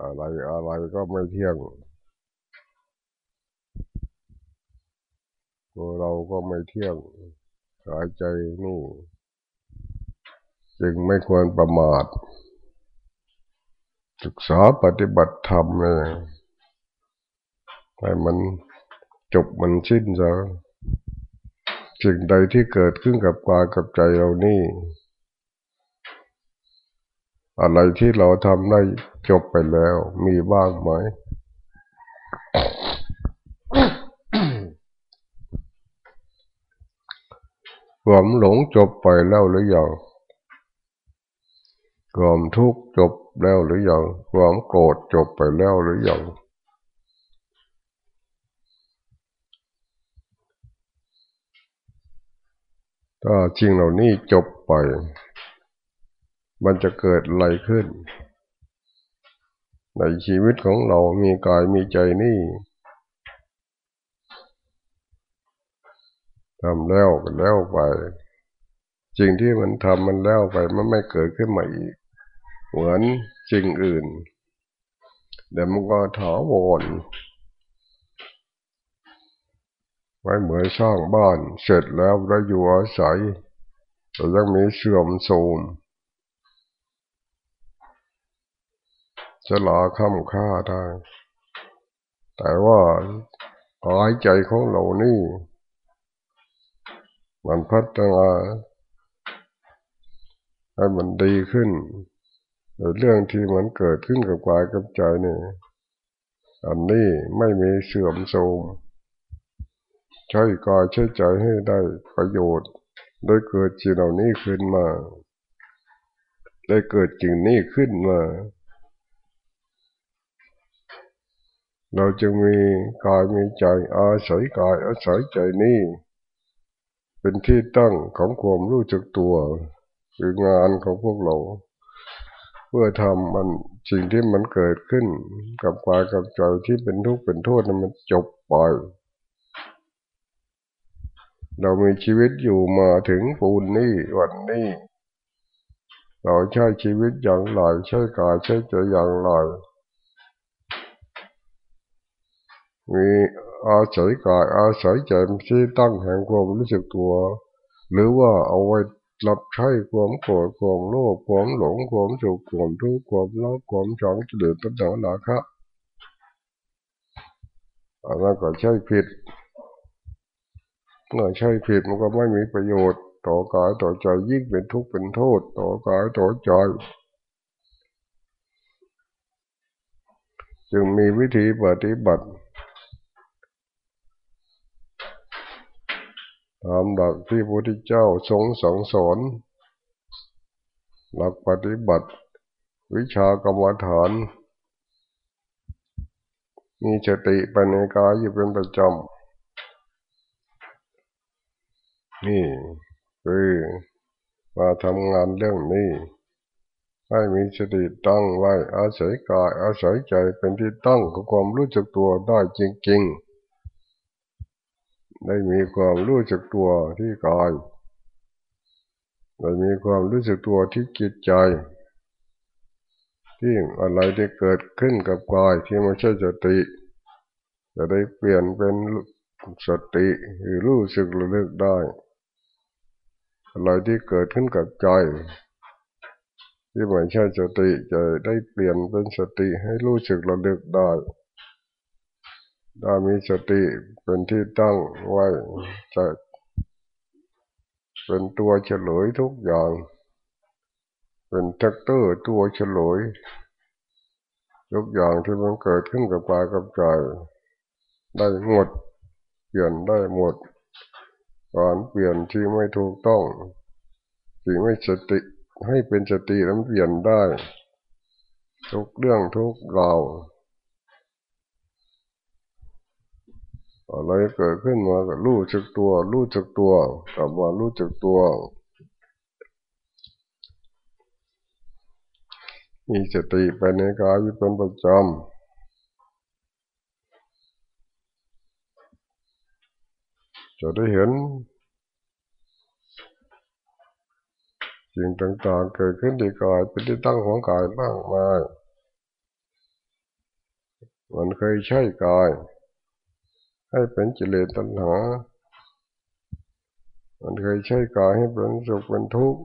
อะไรอะไรก็ไม่เที่ยง ตัวเราก็ไม่เที่ยงกายใจนี่ จึงไม่ควรประมาท ศึกษาปฏิบัติธรรมเลยให้มันจบมันสิ้นซะสิ่งใดที่เกิดขึ้นกับกายกับใจเรานี่ อะไรที่เราทำได้จบไปแล้ว มีบ้างไหมความหลงจบไปแล้วหรือยังความทุกข์จบแล้วหรือยังความโกรธจบไปแล้วหรือยังถ้าจริงเหล่านี้จบไป มันจะเกิดอะไรขึ้น ในชีวิตของเรามีกายมีใจนี่ทำแล้วก็แล้วไปจริงที่มันทำมันแล้วไปมันไม่เกิดขึ้นมาอีก เหมือนจริงอื่นเดี๋ยวมันก็ถาวรไว้เหมือนสร้างบ้านเสร็จแล้วแล้วอยู่อาศัยแต่ยังมีเสื่อมโทรม จะลาค่ำค่าได้ แต่ว่ากายใจของเรานี่ มันพัฒนาให้มันดีขึ้นเรื่องที่มันเกิดขึ้นกับกายกับใจนี่ อันนี้ไม่มีเสื่อมโทรมใช้กายใช้ใจให้ได้ประโยชน์ได้เกิดสิ่งเหล่านี้ขึ้นมา ได้เกิดสิ่งนี้ขึ้นมา เราจึงมีกายมีใจอาศัยกายอาศัยใจนี้เป็นที่ตั้งของความรู้จักตัวคืองานของพวกเรา เพื่อทำมันสิ่งที่มันเกิดขึ้น กับกายกับใจที่เป็นทุกข์เป็นโทษนั้นมันจบไปเรามีชีวิตอยู่มาถึงปูนนี้วันนี้ เราใช้ชีวิตอย่างไรใช้กายใช้ใจอย่างไร มีอาศัยกายอาศัยใจที่ตั้งแห่งความรู้สึกตัว หรือว่าเอาไว้รับใช้ความโกรธความโลภความหลงความสุขความทุกข์ความรักความชังจะเดือดตัณหาหนาคะอันนั้นก็ใช่ผิดเมื่อใช่ผิดมันก็ไม่มีประโยชน์ ต่อกายต่อใจยิ่งเป็นทุกข์เป็นโทษ ต่อกายต่อใจจึงมีวิธีปฏิบัติ ตามหลักที่พระพุทธเจ้าทรงสั่งสอนหลักปฏิบัติ วิชากรรมฐาน มีสติปัญญาอยู่เป็นประจำนี่คือมาทำงานเรื่องนี้ ให้มีสติตั้งไว้อาศัยกายอาศัยใจเป็นที่ตั้งของความรู้จักตัวได้จริง ๆ ได้มีความรู้จักตัวที่กายได้มีความรู้สึกตัวที่จิตใจ ที่อะไรที่เกิดขึ้นกับกายที่ไม่ใช่สติ จะได้เปลี่ยนเป็นสติหรือรู้สึกระลึกได้ อะไรที่เกิดขึ้นกับใจ ที่ไม่ใช่สติจะได้เปลี่ยนเป็นสติให้รู้สึกระลึกได้ ถ้ามีสติเป็นที่ตั้งไว้จะเป็นตัวเฉลยทุกอย่าง เป็นแท็กเตอร์ตัวเฉลยทุกอย่างที่มันเกิดขึ้นกับกายกับใจได้หมด เปลี่ยนได้หมดการเปลี่ยนที่ไม่ถูกต้องที่ไม่สติให้เป็นสติแล้วเปลี่ยนได้ ทุกเรื่องทุกราว อะไรเกิดขึ้นมาก็รู้จักตัว รู้จักตัว กลับมารู้จักตัว มีสติไปในกายอยู่เป็นประจำจะได้เห็นสิ่งต่างๆเกิดขึ้นที่กายเป็นที่ตั้งของกายบ้างมายมันเคยใช้กาย ให้เป็นจิเลตัณหา มันเคยใช้กายให้เป็นสุขเป็นทุกข์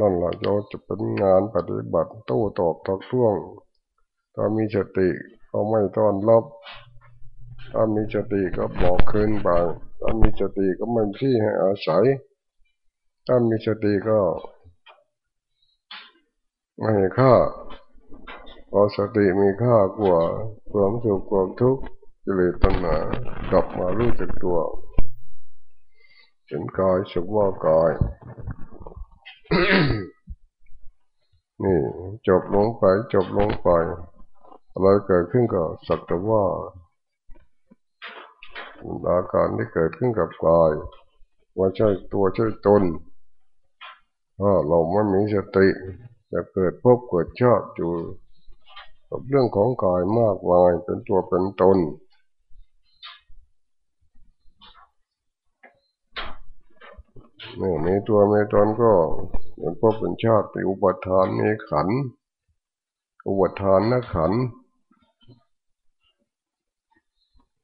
นั่นแหละเราจะเป็นงานปฏิบัติโต้ตอบทักท้วงถ้ามีสติก็ไม่ต้อนรับถ้ามีสติก็บอกคืนไปถ้ามีสติก็ไม่ที่ให้อาศัย ถ้ามีสติก็ไม่ค่าพอสติมีค่ากว่าความสุขความทุกข์ กิเลสตัณหากลับมารู้จักตัวเป็นกายสุขว่ากาย นี่จบลงไปจบลงไปอะไรเกิดขึ้นก็สักแต่ว่าอาการที่เกิดขึ้นกับกาย ว่าใช่ตัวใช่ตนถ้าเราไม่มีสติจะเกิดพบเกิดชาติอยู่กับเรื่องของกายมากมายเป็นตัวเป็นตน เมื่อมีตัวมีตนก็เป็นพบเป็นชาติเป็นอุปทานมีขัน อุปทานนักขัน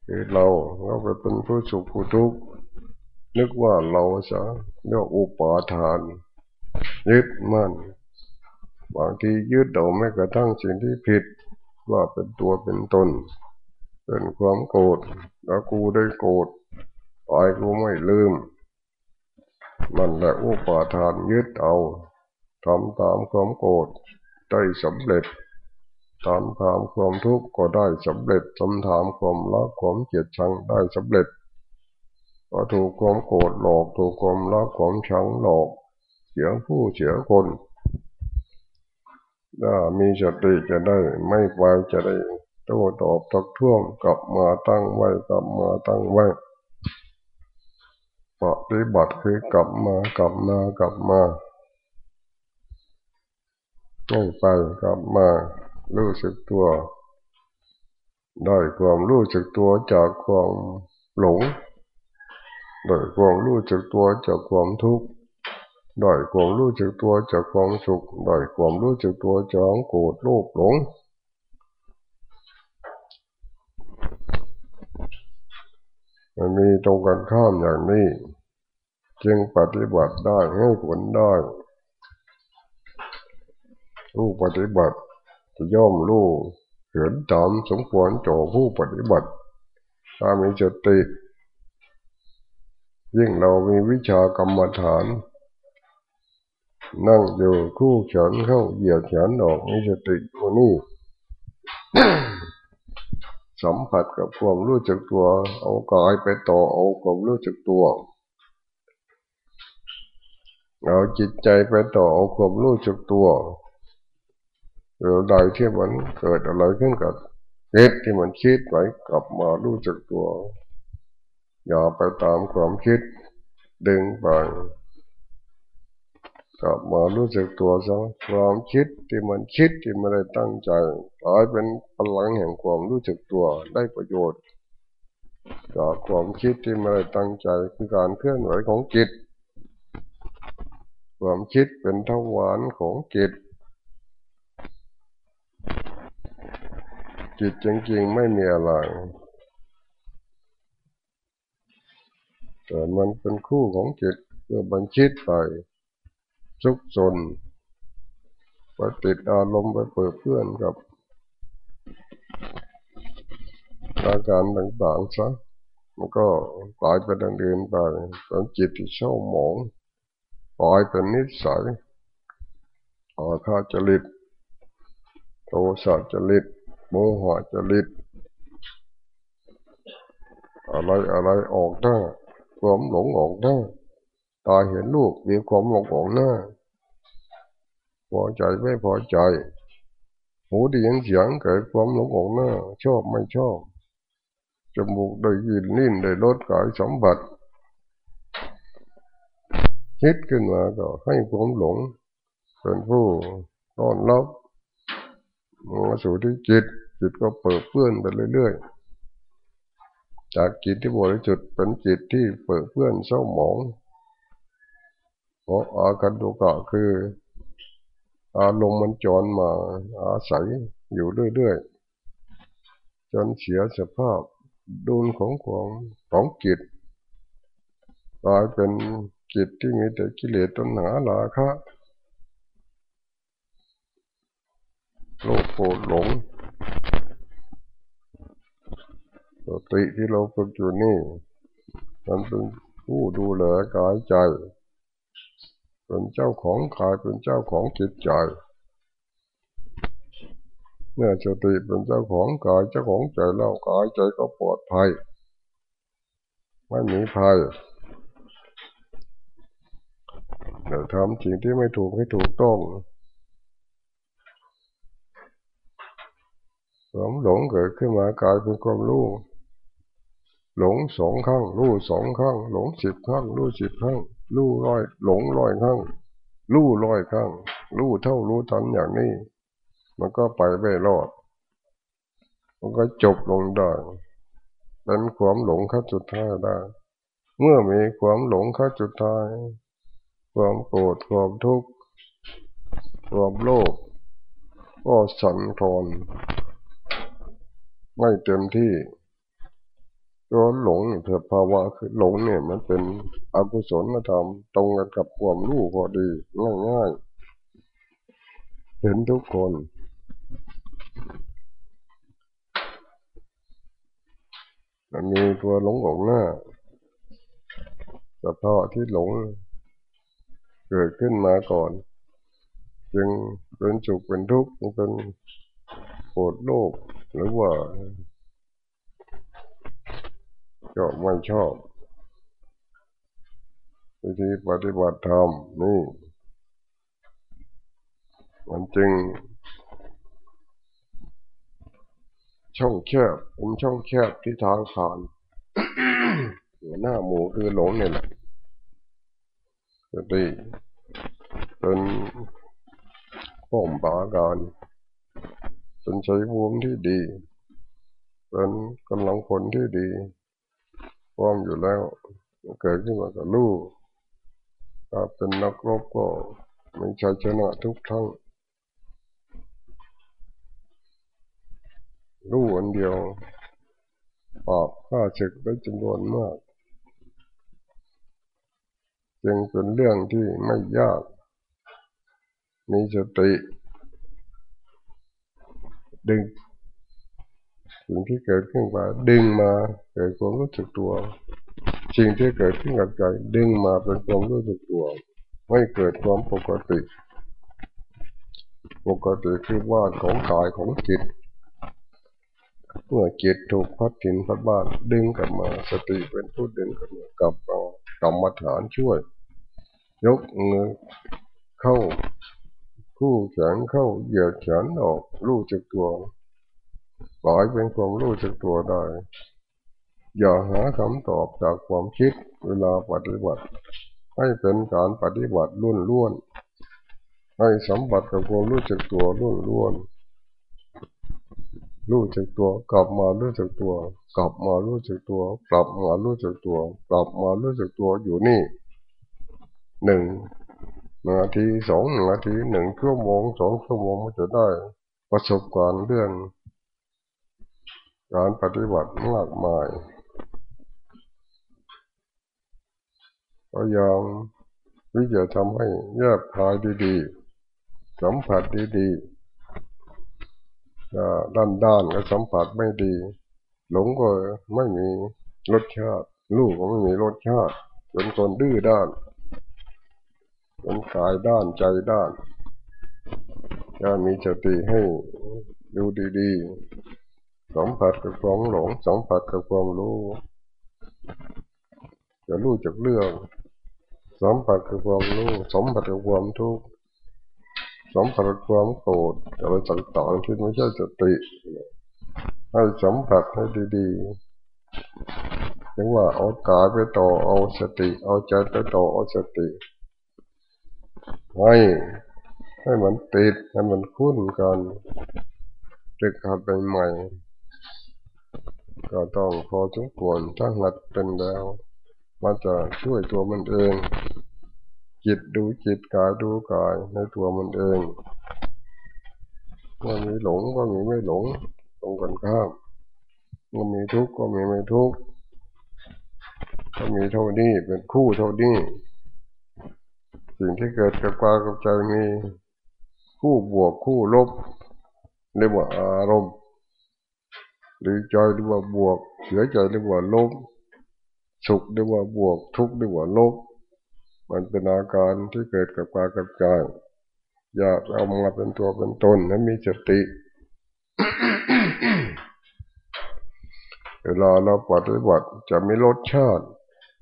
คือเราเราไปเป็นผู้สุขผู้ทุกข์นึกว่าเราจะเรียกอุปทาน ยึดมั่นบางทียึดเราไม่กระทั่งสิ่งที่ผิด ว่าเป็นตัวเป็นตนเป็นความโกรธแล้วกูได้โกรธตายกูไม่ลืม มันแหละอุปาทานยึดเอาทำตามความโกรธได้สำเร็จทำตามความทุกข์ก็ได้สำเร็จทำตามความรักความเกลียดชังได้สำเร็จก็ถูกความโกรธหลอกถูกความรักความชังหลอกเสียผู้เสียคนถ้ามีสติจะได้ไม่ไปจะได้โต้ตอบทักท้วงกลับมาตั้งไว้กลับมาตั้งไว้ ปฏิบัติคือกลับมากลับมากลับมาไม่ไปกลับมารู้สึกตัว ได้ความรู้สึกตัวจากความหลงได้ความรู้สึกตัวจากความทุกข์ได้ความรู้จักตัวจากความสุขได้ความรู้จักตัวจากโกรธโลภหลง มันมีตรงกันข้ามอย่างนี้ จึงปฏิบัติได้ให้ผลได้รู้ปฏิบัติจะย่อมรู้เห็นตามสมควรจ่อผู้ปฏิบัติ ถ้ามีจติ ยิ่งเรามีวิชากรรมฐาน นั่งอยู่คู่เฉินเข้าเหยียดเฉินออกมีสติตัวนี้ สัมผัสกับความรู้จักตัว เอากายไปต่อเอาความรู้จักตัว เอาจิตใจไปต่อเอาความรู้จักตัวเรือใดที่มันเกิดอะไรขึ้นกับเหตุที่มันคิดไว้กลับมารู้จักตัว อย่าไปตามความคิดดึงไป กลับมารู้สึกตัวซะความคิดที่มันคิดที่ไม่ได้ตั้งใจกลายเป็นพลังแห่งความรู้สึกตัวได้ประโยชน์จากความคิดที่ไม่ได้ตั้งใจคือการเคลื่อนไหวของจิต ความคิดเป็นทวารของจิต จิตจริงๆไม่มีอะไรแต่มันเป็นคู่ของจิตเมื่อบันคิดไป ซุกซนไปติดอารมณ์ไปเปิดเพื่อนกับอาการต่างๆซะมันก็กลายเป็นดังเดินไปเป็นจิตที่เช่าหมองกลายเป็นนิสัยอาฆาจริต โทสะจริต โมหะจริต อะไรอะไรออกได้ความหลงออกได้ ตาเห็นลูกมีความหลงของหน้าพอใจไม่พอใจ หูได้ยินเสียงเกิดความหลงของหน้า ชอบไม่ชอบจมูกได้ยินนิ่นได้รสกายสมบัติคิดขึ้นมาก็ให้ความหลงเป็นผู้ต้อนรับมาสู่ที่จิต จิตก็เปิดเพื่อนไปเรื่อยๆ จากจิตที่บริสุทธิ์เป็นจิตที่เปิดเพื่อนเศร้าหมอง เพราะอาการตุกะคือ อารมณ์มันจรมาอาศัยอยู่เรื่อยๆจนเสียสภาพดุลของของของจิตกลายเป็นจิตที่มีแต่กิเลสตัณหาลาคะโลภโกรธหลงสติที่เราฝึกอยู่นี่ มันเป็นผู้ดูแลกายใจ เป็นเจ้าของกายเป็นเจ้าของจิตใจเมื่อสติเป็นเจ้าของกายเจ้าของใจแล้วกายใจก็ปลอดภัยไม่มีภัยเดี๋ยวทำสิ่งที่ไม่ถูกให้ถูกต้องความหลงเกิดขึ้นมากลายเป็นความรู้หลงสองข้างรู้สองข้างหลงสิบข้างรู้สิบข้าง รู้ร้อยหลงร้อยข้างรู้ร้อยข้างรู้เท่ารู้ทันอย่างนี้ มันก็ไปไม่รอด มันก็จบลงได้เป็นความหลงขั้นสุดท้ายได้ เมื่อมีความหลงขั้นสุดท้าย ความโกรธความทุกข์ความโลภก็สั่นคลอนไม่เต็มที่ ตัวหลงเถภาวะคือหลงเนี่ยมันเป็นอกุศลธรรมตรงกันกับความรู้พอดี ง่ายๆ เห็นทุกคน มันมีตัวหลงออกหน้าสภาพที่หลง เกิดขึ้นมาก่อน จึงเป็นสุขเป็นทุกข์เป็นโกรธโลภหรือว่า ก็ไม่ชอบ วิธีปฏิบัติธรรมนี่มันจึง ช่องแคบเป็นช่องแคบที่ทางผ่านหัวหน้าหมูคือหลงเนี่ยแหละจะดีเป็นป้อมปาการเป็นใช้ภูมิที่ดี เป็นกำลังคนที่ดี พร้อมอยู่แล้ว เกิดขึ้นมากับลูกถ้าเป็นนักรบก็ไม่ใช่ชนะทุกทั้งลูกอันเดียวปอบข้าศึกได้จำนวนมาก จึงเป็นเรื่องที่ไม่ยาก มีสติ ดึง สิ่งที่เกิดขึ้นมาดึงมาเกิดความรู้สึกตัว สิ่งที่เกิดขึ้นกับใจดึงมาเป็นความรู้สึกตัว ไม่เกิดความปกติ ปกติคือว่านของกายของจิตเมื่อจิตถูกพัดถิ่นพัดบ้านดึงกลับมาสติเป็นผู้ดึงกลับมากลับมากรรมฐานช่วย ยกเงือเข้า คู่แขนเข้าเหยียดแขนออกรู้จักตัว ล่อยเป็นความรู้จักตัวได้ อย่าหาคำตอบจากความคิดเวลาปฏิบัติ ให้เป็นการปฏิบัติล้วนล้วนให้สัมผัสกับความรู้จักตัวล้วนล้วนรู้จักตัวกลับมารู้จักตัว กลับมารู้จักตัว กลับมารู้จักตัว กลับมารู้จักตัวอยู่นี่หนึ่งนาทีสองนาทีหนึ่งชั่วโมงสองชั่วโมงมันจะได้ ประสบการณ์เรื่อง การปฏิบัติมากมายพยายามวิจะทำให้แยบคายดีๆ สัมผัสดีๆ ด้านด้านก็สัมผัสไม่ดี หลงก็ไม่มีรสชาติ ลูกก็ไม่มีรสชาติเป็นคนดื้อด้านเป็นกายด้านใจด้านจะมีสติให้ดูดีๆ สัมผัสกับความหลงสัมผัสกับความรู้จะรู้จักเรื่องสัมผัสกับความรู้สัมผัสกับความทุกข์สัมผัสกับความโกรธอะไรต่างๆที่ไม่ใช่สติให้สัมผัสให้ดีๆถึงว่าเอากายไปต่อเอาสติ เอาใจไปต่อเอาสติให้ให้มันติดให้มันคุ้นกันเด็กหัดใหม่ ก็ต้องพอสมควรถ้าหัดเป็นแล้วมันจะช่วยตัวมันเอง จิตดูจิตกายดูกายในตัวมันเองว่ามีหลงก็มีไม่หลงตรงกันข้ามก็มีทุกข์ก็มีไม่ทุกข์ก็มีเท่านี้เป็นคู่เท่านี้สิ่งที่เกิดกับกายกับใจมีคู่บวกคู่ลบเรียกว่าอารมณ์ ดีใจเรียกว่าบวก เสียใจเรียกว่าลบ สุขเรียกว่าบวก ทุกข์เรียกว่าลบ มันเป็นอาการที่เกิดกับกายกับใจอย่าเอามาเป็นตัวเป็นตนให้มีสติเวลาเราปฏิบัติจะมีรสชาติ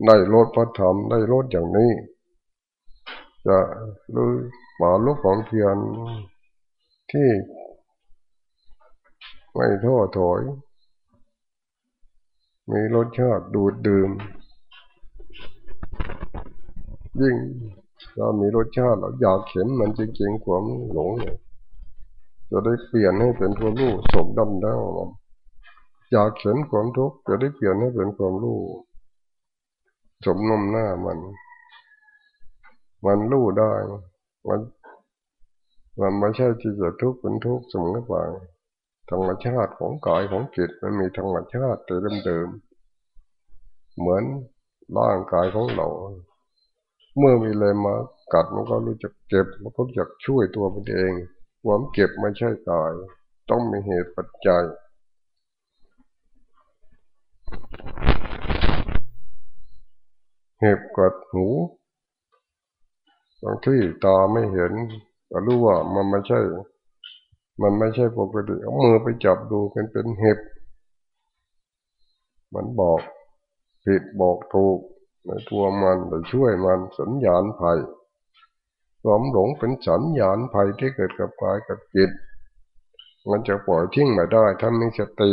ได้รสพระธรรมได้รสอย่างนี้ จะรู้ป่าลูกของเพียนที่ไม่ท้อถอย มีรสชาติดูดดื่ม ยิ่งเรามีรสชาติเราอยากเห็นมันจริงๆความหลงเนี่ยจะได้เปลี่ยนให้เป็นความรู้สมดำได้อยากเห็นความทุกข์จะได้เปลี่ยนให้เป็นความรู้สมนมหน้ามัน มันรู้ได้ มัน มันไม่ใช่ที่จะทุกข์เป็นทุกข์สมอไป ธรรมชาติของกายของจิตมันมีธรรมชาติแต่เดิมๆเหมือนร่างกายของเรา เมื่อมีอะไรมากัดมันก็รู้จักเจ็บมันก็อยากช่วยตัวมันเอง ความเจ็บไม่ใช่กาย ต้องมีเหตุปัจจัย เห็บกัดหูบางที่ตาไม่เห็นก็รู้ว่ามันไม่ใช่ มันไม่ใช่ปกติเอามือไปจับดูเป็นเป็นเห็บ มันบอกผิดบอกถูกในตัวมันไปช่วยมันสัญญาณภัยความหลงเป็นสัญญาณภัยที่เกิดกับกายกับจิต มันจะปล่อยทิ้งไม่ได้ถ้ามีสติ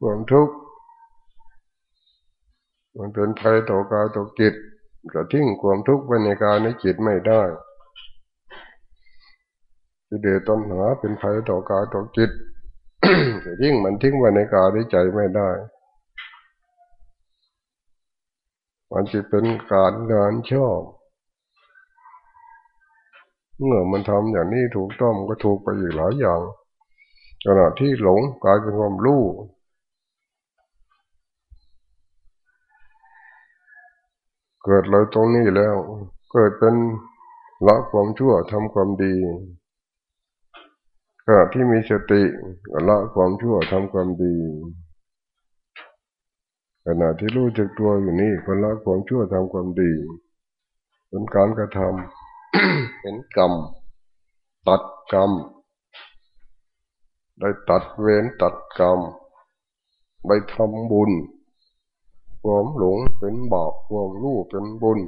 ความทุกข์มันเป็นภัยต่อกายต่อจิตก็ทิ้งความทุกข์ไว้ในกายในจิตไม่ได้ กิเลสตัณหาเป็นภัยต่อกายต่อจิตแต่งมันทิ้งไว้ในกายในใจไม่ได้ มันจะเป็นการงานชอบเมื่อมันทำอย่างนี้ถูกต้องก็ถูกไปอีกหลายอย่างขณะที่หลงกลายเป็นความรู้เกิดเราตรงนี้แล้ว เกิดเป็นละความชั่วทำความดี ขณะที่มีสติละความชั่วทำความดีขณะที่รู้จักตัวอยู่นี่ก็ละความชั่วทำความดีเป็นการกระทำเป็นกรรม ตัดกรรม ได้ตัดเวรตัดกรรมไปทำบุญความหลงเป็นบาปความรู้เป็นบุญ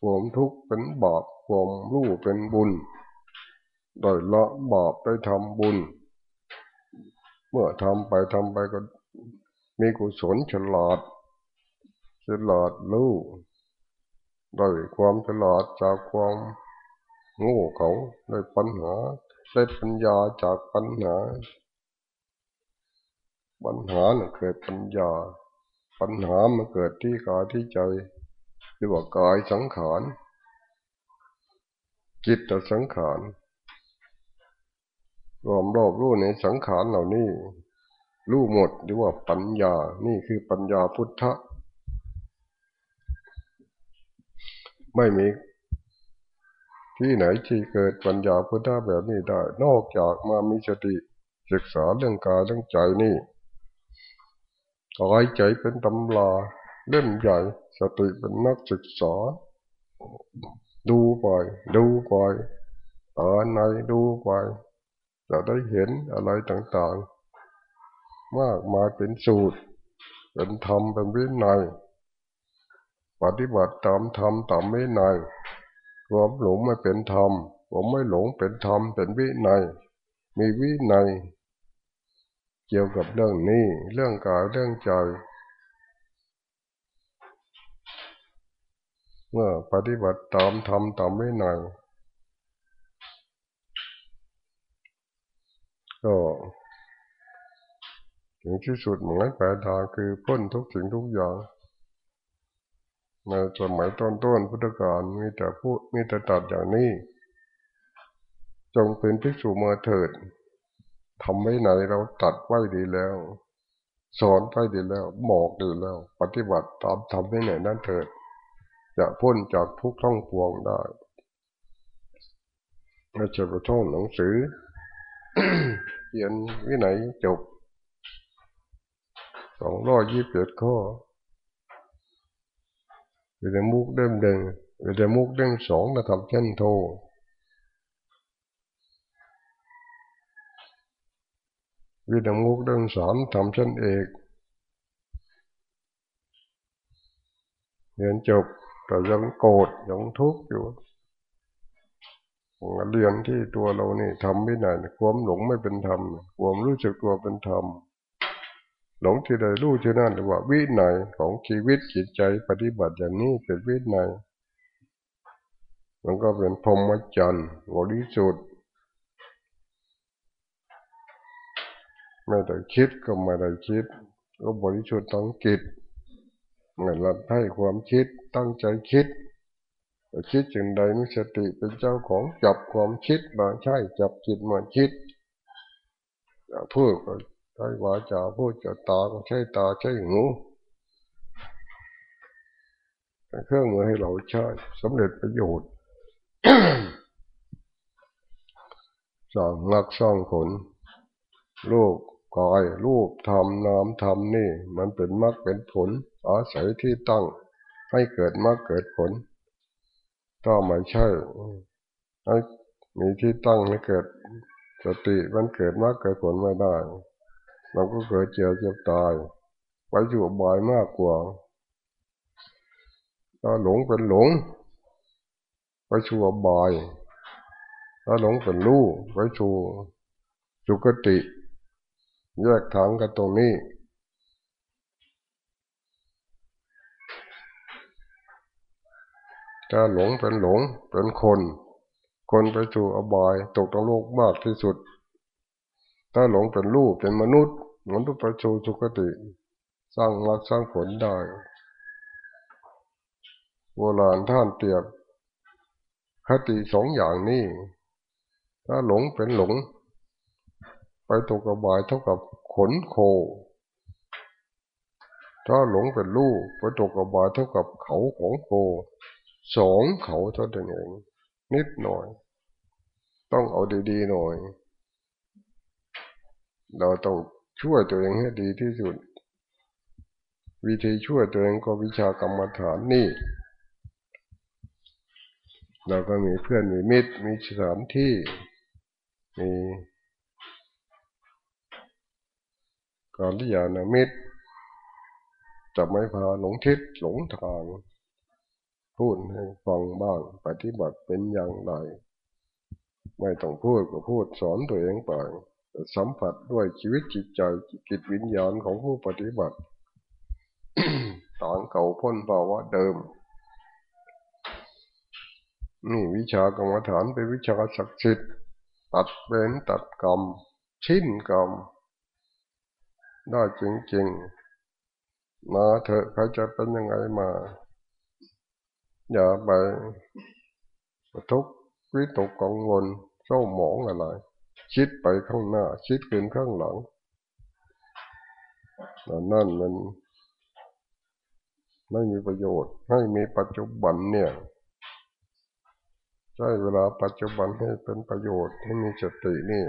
ความทุกข์เป็นบาปความรู้เป็นบุญ โดยละบาปได้ทำบุญ เมื่อทำไปทำไปก็มีกุศลฉลาดฉลาดรู้โดยความฉลาดจากความโง่เขาได้ปัญหาได้ปัญญาจากปัญหา ปัญหาเนี่ยเกิดปัญญา ปัญหามันเกิดที่กายที่ใจเรียกว่ากายสังขารจิตสังขาร รวมรอบรู้ในสังขารเหล่านี้ รู้หมดเรียกว่าปัญญา นี่คือปัญญาพุทธะ ไม่มีที่ไหนที่เกิดปัญญาพุทธะแบบนี้ได้ นอกจากมามีสติศึกษาเรื่องกายเรื่องใจนี่กายใจเป็นตำราเล่มใหญ่สติเป็นนักศึกษา ดูไป ดูไปตาในดูไป จะได้เห็นอะไรต่างๆ มากมายเป็นสูตร เป็นธรรมเป็นวินัยปฏิบัติตามธรรมตามวินัยความหลงไม่เป็นธรรมผมไม่หลงเป็นธรรมเป็นวินัยมีวินัยเกี่ยวกับเรื่องนี้ เรื่องกายเรื่องใจเมื่อปฏิบัติตามทำตามไม่นาน ก็ถึงที่สุดหมายปลายทางคือพ้นทุกสิ่งทุกอย่าง ในสมัยต้นต้นพุทธกาลมีแต่พูดมีแต่ตัดอย่างนี้ จงเป็นภิกษุมาเถิดทำไว้ไหนเราตัดไว้ดีแล้ว สอนไปดีแล้วบอกดีแล้ว ปฏิบัติตามทำไว้ไหนนั่นเถิด จะพ้นจากทุกข์ท่องปวงได้ไม่ใช่ไปท่องหนังสือ เขียนวิไหนจบสองร้อยยี่สิบเอ็ดข้อวิเดมุกเดิมเดิงวิเดมุกเดิมสองนะทำเช่นโทวิดมุกเดินสามทำเช่นเอกเรียนจบแต่ยังโกรธยังทุกข์อยู่ เรียนที่ตัวเรานี่ทำไม่ได้ความหลงไม่เป็นธรรมความรู้จักตัวเป็นธรรมหลงที่ใดรู้ที่นั่นหรือว่าวิไหนของชีวิตจิตใจปฏิบัติอย่างนี้เป็นวิไหนมันก็เป็นพรหมจรรย์บริสุทธิ์ไม่ได้คิดก็ไม่ได้คิด ก็บริสุทธิ์ทั้งจิตเหมือนเราให้ความคิดตั้งใจคิด คิดจึงใดมีสติเป็นเจ้าของจับความคิดมาใช่จับจิตมาคิดพูดก็ใช้วาจาพูดจะตาก็ใช้ตาใช้หูเครื่องมือให้เราใช้สำเร็จประโยชน์สร้างนักสร้างผลโลกกายรูปธรรมนามธรรมนี่ มันเป็นมรรคเป็นผล อาศัยที่ตั้งให้เกิดมรรคเกิดผล ถ้าไม่ใช่ให้มีที่ตั้งให้เกิดสติมันเกิดมรรคเกิดผลไม่ได้เราก็เกิดเจ็บเจ็บตายไปอยู่บายมากกว่าถ้าหลงเป็นหลง ไปชั่วบ่ายถ้าหลงเป็นรู้ไปชั่วสุกติ แยกทางกันตรงนี้ ถ้าหลงเป็นหลงเป็นคน คนไปสู่อบายตกตงโลกมากที่สุด ถ้าหลงเป็นลูกเป็นมนุษย์มนต้องไปสู่สุคติ สร้างมรรคสร้างผลได้โบราณท่านเตียบคติสองอย่างนี้ ถ้าหลงเป็นหลง ไปตกกบายเท่ากับขนโค ถ้าหลงเป็นลูกไปตกกบายเท่ากับเขาของโค สองเขาเท่านั้นเองนิดหน่อย ต้องเอาดีๆหน่อย เราต้องช่วยตัวเองให้ดีที่สุด วิธีช่วยตัวเองก็วิชากรรมฐานนี่ เราก็มีเพื่อนมีมิตรมีสถานที่มีการที่ยานามิตรจะไม่พาหลงทิศหลงทาง พูดให้ฟังบ้าง ปฏิบัติเป็นอย่างไร ไม่ต้องพูดก็พูดสอนตัวเองไปสัมผัสด้วยชีวิตจิตใจจิตวิญญาณของผู้ปฏิบัติต่างเก่าพ้นภาวะเดิม นี่วิชากรรมฐานเป็นวิชาศักดิ์สิทธิ์ตัดเว้นตัดกรรม ชิ้นกรรม ได้จริงๆมาเถอะใครจะเป็นยังไงมา อย่าไปทุกข์วิตกกังวลเศร้าหมองอะไรคิดไปข้างหน้า คิดขึ้นข้างหลังนั่นมันไม่มีประโยชน์ ให้มีปัจจุบันเนี่ยใช้เวลาปัจจุบันให้เป็นประโยชน์ให้มีสตินี่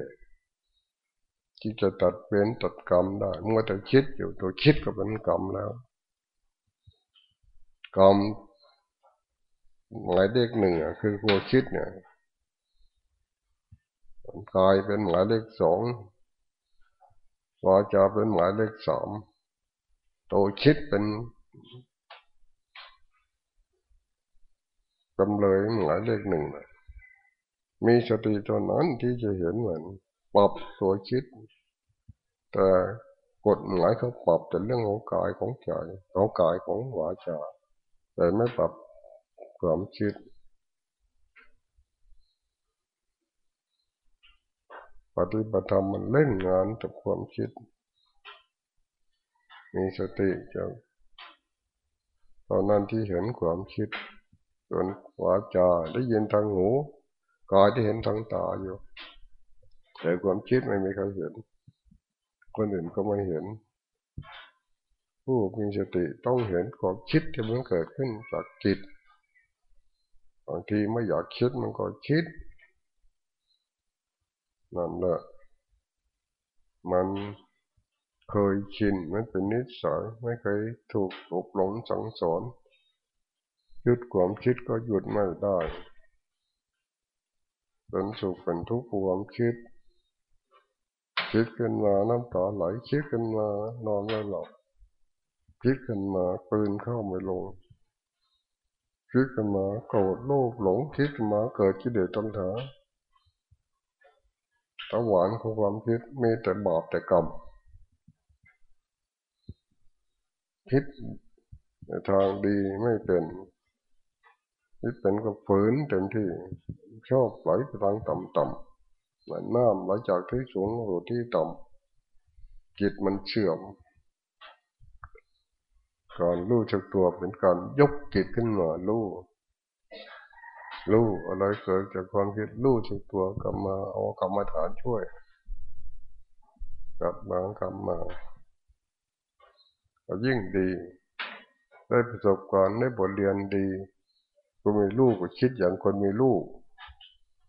ที่จะตัดเว้นตัดกรรมได้เมื่อแต่คิดอยู่ตัวคิดก็เป็นกรรมแล้ว กรรม หมายเลขหนึ่งคือตัวคิดเนี่ยกายเป็นหมายเลขสองวาจาเป็นหมายเลขสามตัวคิดเป็นจำเลยหมายเลขหนึ่งมีสติตัวนั้นที่จะเห็นเหมือนปรับตัวคิด แต่กฎหมายเขาปรับแต่เรื่องของกายของใจของกายของวาจาแต่ไม่ปรับ ความคิด ปฏิบัติธรรมมันเล่นงานกับความคิด มีสติจะตอนนั้นที่เห็นความคิดส่วนวาจาได้ยินทางหูกายที่เห็นทางตาอยู่ แต่ความคิดไม่มีใครเห็น คนอื่นก็ไม่เห็น ผู้มีสติต้องเห็นความคิดที่มันเกิดขึ้นจากจิต บางทีไม่อยากคิดมันก็คิด นั่นแหละ มันเคยชินมันเป็นนิสัยไม่เคยถูกอบรมสั่งสอนหยุดความคิดก็หยุดไม่ได้เป็นสุขเป็นทุกข์ความคิด คิดขึ้นมาน้ำตาไหลคิดขึ้นมานอนไม่หลับคิดขึ้นมาปืนเข้าไม่ลง คิดขึ้นมาโกรธโลภหลงคิดขึ้นมาเกิดกิเลสตัณหาตะหวานของความคิดมีแต่บาปแต่กรรมคิดในทางดีไม่เป็นคิดเป็นก็ฝืนเต็มที่ชอบไหลไปทางต่ำๆเหมือนน้ำไหลจากที่สูงลงที่ต่ำจิตมันเชื่อม การรู้จักตัวเป็นการยกจิตขึ้นมารู้รู้อะไรเกิดจากความคิดรู้จักตัวกลับมาเอากรรมฐานช่วย กลับมากลับมาก็ยิ่งดี ได้ประสบการณ์ได้บทเรียนดีคนมีลูกก็คิดอย่างคนมีลูก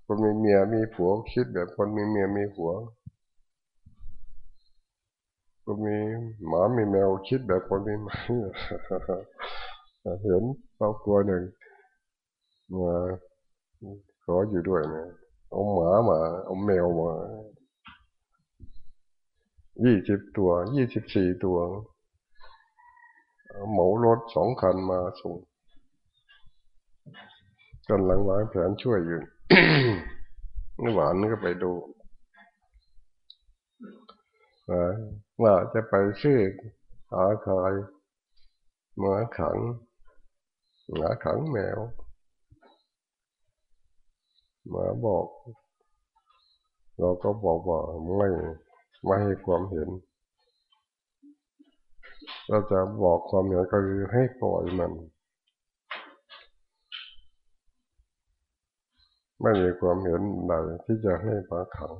คนมีเมียมีผัวคิดแบบคนมีเมียมีผัว ก็มีหมามีแมวคิดแบบคนมีหมเห็นครอบครัวหนึ่งมาขออยู่ด้วยนะเอาหมามา เอาแมวมายี่สิบตัวยี่สิบสี่ตัวเหมารถสองคันมาส่งกำลังวางแผนช่วยอยู่นี่หวานก็ไปดู ว่าจะไปซื้อหาคายหมาขังหมาขังแมวมาบอก เราก็บอกว่าไม่ไม่ให้ความเห็น เราจะบอกความเห็นก็คือให้ปล่อยมัน ไม่มีความเห็นใดที่จะให้มาขัง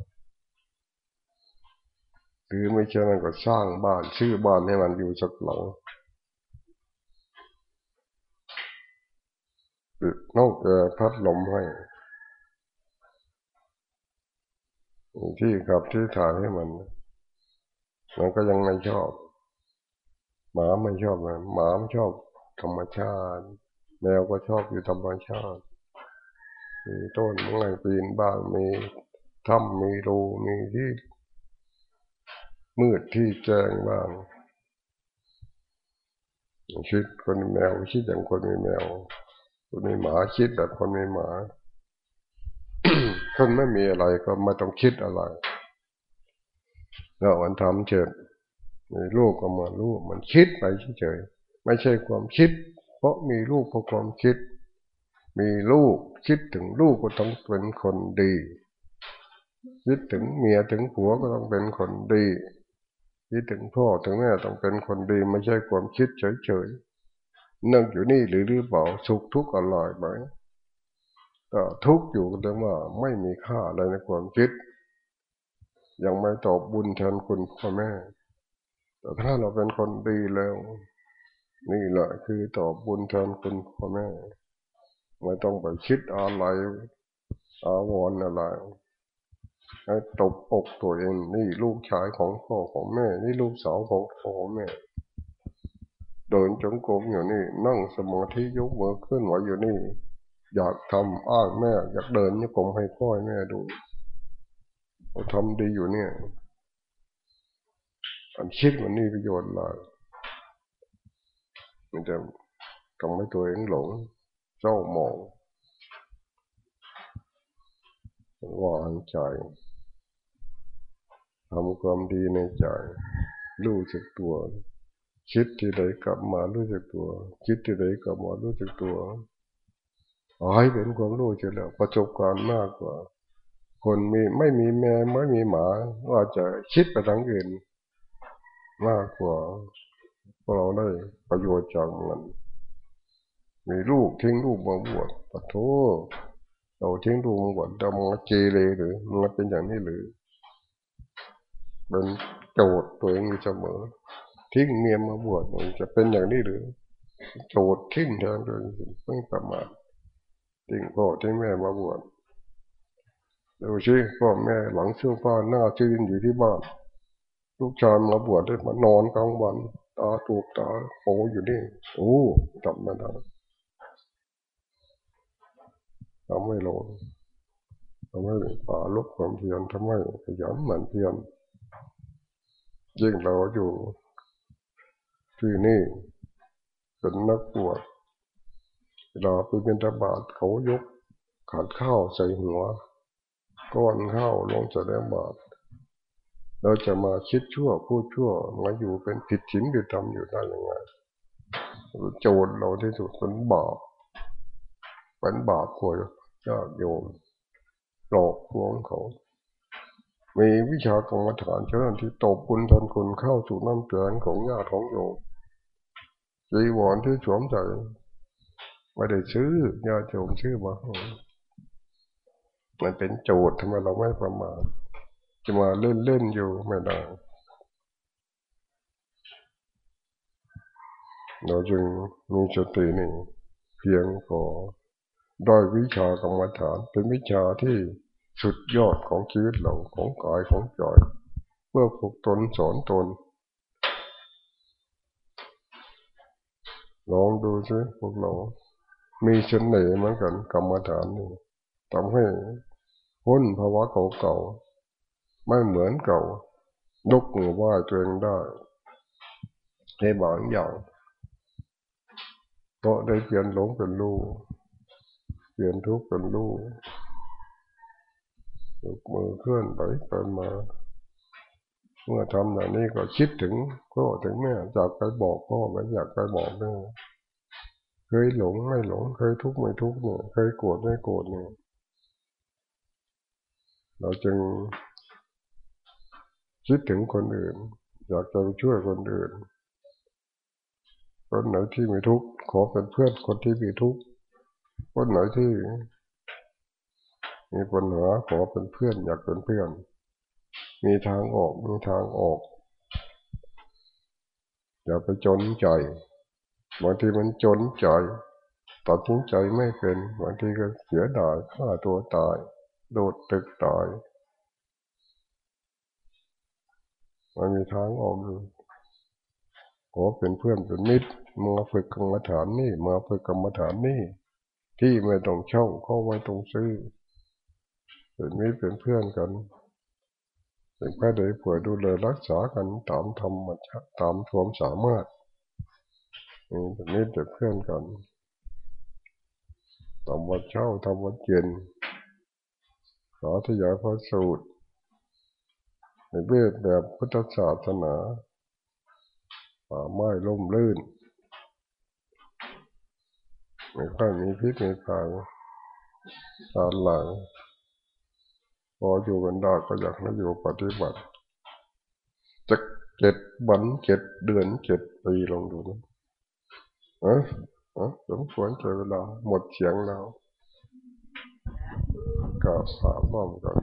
หรือไม่เช่นนั้นก็สร้างบ้านชื่อบ้านให้มันอยู่สักหลังนอกแอร์พัดลมให้ที่ขับที่ถ่ายให้มัน มันก็ยังไม่ชอบ หมาไม่ชอบนะหมาไม่ชอบธรรมชาติ แมวก็ชอบอยู่ธรรมชาติ มีต้นไม้ปีนบ้างมีถ้ำมีรูมีที่ มืดที่แจ้งบ้างคิดคนมีแมวคิดอย่างคนมีแมว คนมีหมาคิดแบบคนมีหมา คนไม่มีอะไรก็ไม่ต้องคิดอะไรเรามันทำเฉยมีลูกก็มาลูกมันคิดไปเฉยไม่ใช่ความคิด เพราะมีลูกเพราะความคิด มีลูกคิดถึงลูกก็ต้องเป็นคนดี คิดถึงเมียถึงผัวก็ต้องเป็นคนดี คิดถึงพ่อถึงแม่ต้องเป็นคนดีไม่ใช่ความคิดเฉยๆนั่งอยู่นี่หรือหรือเปล่าสุขทุกข์อร่อยไหมก็ทุกข์อยู่แต่ว่าไม่มีค่าอะไรในความคิด ยังไม่ตอบบุญแทนคุณพ่อแม่ แต่ถ้าเราเป็นคนดีแล้ว นี่แหละคือตอบบุญแทนคุณพ่อแม่ ไม่ต้องไปคิดอะไรอาวรอะไร ให้ตบอกตัวเองนี่ลูกชายของพ่อของแม่ นี่ลูกสาวของพ่อของแม่ เดินจงกรมอยู่นี่ นั่งสมาธิยกมือขึ้นไหวอยู่นี่ อยากทำอ้างแม่ อยากเดินนี่ผมให้พ่อแม่ดูเราทำดีอยู่เนี่ยอันคิดมันนี่ประโยชน์ละมันจะทำให้ตัวเองหลงเจ้าหมอง วางใจทำความดีในใจ รู้จักตัว คิดที่ใดกลับมารู้จักตัว คิดที่ใดกลับมารู้จักตัวอให้เป็นความรู้เฉแล้ว ประสบการณ์มากกว่า คนมีไม่มีแม่ไม่มีหมาว่าจะคิดไปทางอื่น มากกว่าพวกเราได้ประโยชน์จากมัน มีลูกทิ้งลูกมาบวชปะโท เราทิ้งลูกมาบวชเรามาเจเลยหรือมันเป็นอย่างนี้หรือเป็นโจทย์ตัวเองอยู่เสมอทิ้งเมียมาบวชมันจะเป็นอย่างนี้หรือ โจทย์ทิ้งแทนตัวเองไม่ประมาททิ้งพ่อทิ้งแม่มาบวชดูชิพ่อแม่หลังเสื้อผ้าหน้าชื่นอยู่ที่บ้าน ลูกชายมาบวชได้มานอนกลางวันตาตูกตาโปอยู่นี่โอ้จำไม่ได้ ทำไม่ลงทำให้ป่าลุกความเพียรทำให้ขยันหมั่นเพียรยิ่งเราอยู่ที่นี่เป็นนักบวชเวลาไปเป็นตบาทเขายกขาดข้าวใส่หัวก้อนข้าวลงจะได้บาทเราจะมาคิดชั่วพูดชั่วมาอยู่เป็นผิดศีลผิดธรรมอยู่ได้ยังไงโจรเราที่สุดเป็นบาปเป็นบาปกว่า ญาติโยมหลอกลวงเขา มีวิชากรรมฐานเชิญที่ตบบุญทนคุณเข้าสู่น้ำเกลือนของญาติของโยมจีวรที่สวมใส่ไม่ได้ซื้อญาติโยมซื้อมามันเป็นโจทย์ทำไมเราไม่ประมาทจะมาเล่นเล่นอยู่ไม่ได้เราจึงมีสตินี่เพียงพอ ด้อยวิชากรรมฐานเป็นวิชาที่สุดยอดของชีวิตเราของกายของใจเพื่อฝึกตนสอนตนลองดูสิพวกเรา มีเสน่ห์เหมือนกันกรรมฐานนี่ทำให้พ้นภาวะเก่าๆไม่เหมือนเก่ายกมือไหว้ตัวเองได้ในบางอย่างเพราะได้เปลี่ยนหลงเป็นรู้ เปลี่ยนทุกข์เป็นรู้ยกมือเคลื่อนไปไปมา เมื่อทำอย่างนี้ก็คิดถึงพ่อถึงแม่จากไปบอกพ่อไปอยากไปบอกแม่เคยหลงไม่หลง เคยทุกข์ไม่ทุกข์เนี่ยเคยโกรธไม่โกรธเนี่ยเราจึงคิดถึงคนอื่น อยากจะช่วยคนอื่นคนไหนที่มีทุกข์ขอเป็นเพื่อนคนที่มีทุกข์ คนไหนที่มีปัญหาขอเป็นเพื่อน อยากเป็นเพื่อน มีทางออกมีทางออก อย่าไปจนใจบางทีมันจนใจตัดสินใจไม่เป็นบางทีก็เสียดายฆ่าตัวตาย โดดตึกตายมันมีทางออกอยู่ขอเป็นเพื่อนเป็นมิตรมาฝึกกรรมฐานนี่มาฝึกกรรมฐานนี่ ที่ไม่ต้องเช่าเขาไม่ต้องซื้อเป็นมิตรเป็นเพื่อนกันเป็นแพทย์ได้ป่วยดูแลรักษากันตามธรรมชาติตามความสามารถนี่เป็นมิตรเป็นเพื่อนกันทำวัดเช้าทำวัดเย็นสาธยายพระสูตรในเวทแบบพุทธศาสนาป่าไม้ล่มลื่น ไม่ค่อยมีพิษมีภัยตาหลังพออยู่กันได้ก็อยากให้อยู่ปฏิบัติจะเจ็ดวันเจ็ดเดือนเจ็ดปีลองดูนะเอะอะสมควรเจอเวลาหมดเสียงแล้วก็สามรอบกัน